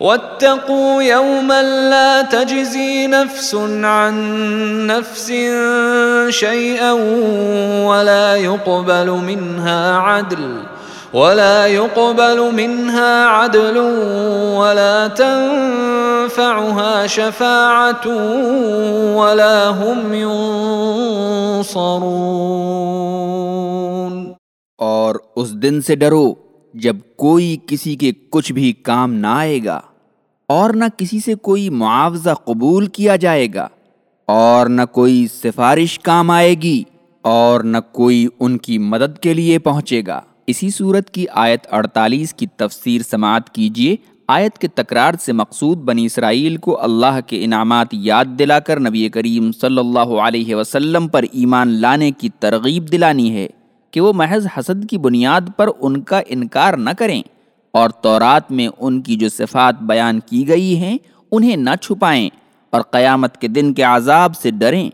واتقوا يوما لا تجزي نفس عن نفس شيئا ولا يقبل منها عدل ولا يقبل منها عدل ولا تنفعها شفاعة ولا هم ينصرون. اور اس دن سے ڈرو۔ جب کوئی کسی کے کچھ بھی کام نہ آئے گا اور نہ کسی سے کوئی معاوضہ قبول کیا جائے گا اور نہ کوئی سفارش کام آئے گی اور نہ کوئی ان کی مدد کے لیے پہنچے گا۔ اسی صورت کی آیت 48 کی تفسیر سماعت کیجیے۔ آیت کے تکرار سے مقصود بنی اسرائیل کو اللہ کے انعامات یاد دلا کر نبی کریم صلی اللہ علیہ وسلم پر ایمان لانے کی ترغیب دلانی ہے۔ کہ وہ محض حسد کی بنیاد پر ان کا انکار نہ کریں اور تورات میں ان کی جو صفات بیان کی گئی ہیں انہیں نہ چھپائیں اور قیامت کے دن کے عذاب سے ڈریں۔